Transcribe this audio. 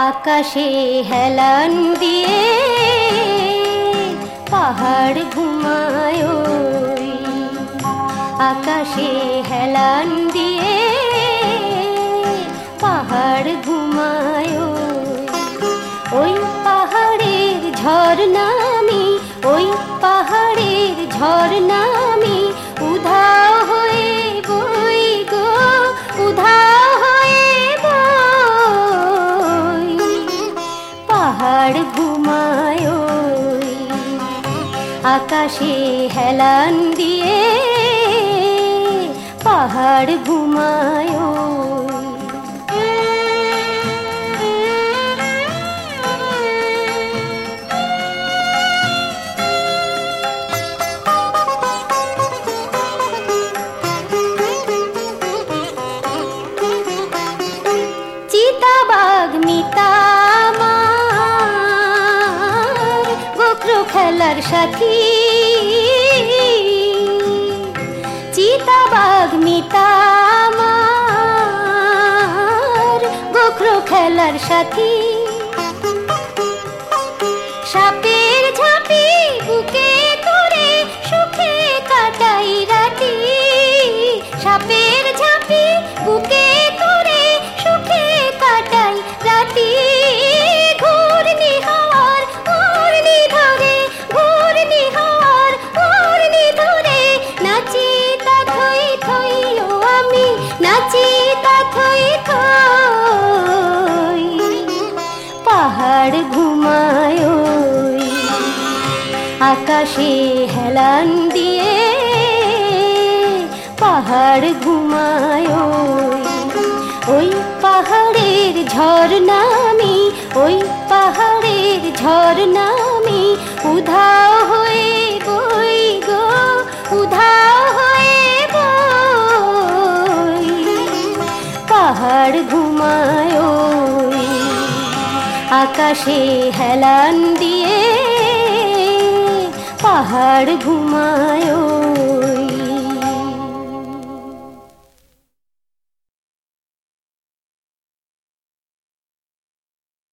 আকাশে হেলান দিয়ে পাহাড় ঘুমায় আকাশে হেলান দিয়ে পাহাড় ঘুমায় ওই। পাহাড়ের ঝর্ণামি ওই পাহাড়ের ঝর্ণামি পাহাড় ঘুমায়। আকাশে হেলান দিয়ে পাহাড় ঘুমায় খেলার সাথী। চিতাবাঘ মিতামার গোখরো খেলার সাথী। আকাশে হেলান দিয়ে পাহাড় ঘুমায় ওই। পাহাড়ের ঝর্ণামি ওই পাহাড়ের ঝর্ণামি উধাও হয়ে বই গো, উধাও হয়ে বই। পাহাড় ঘুমায় আকাশে হেলান দিয়ে পাহাড় ঘুমায় ওই।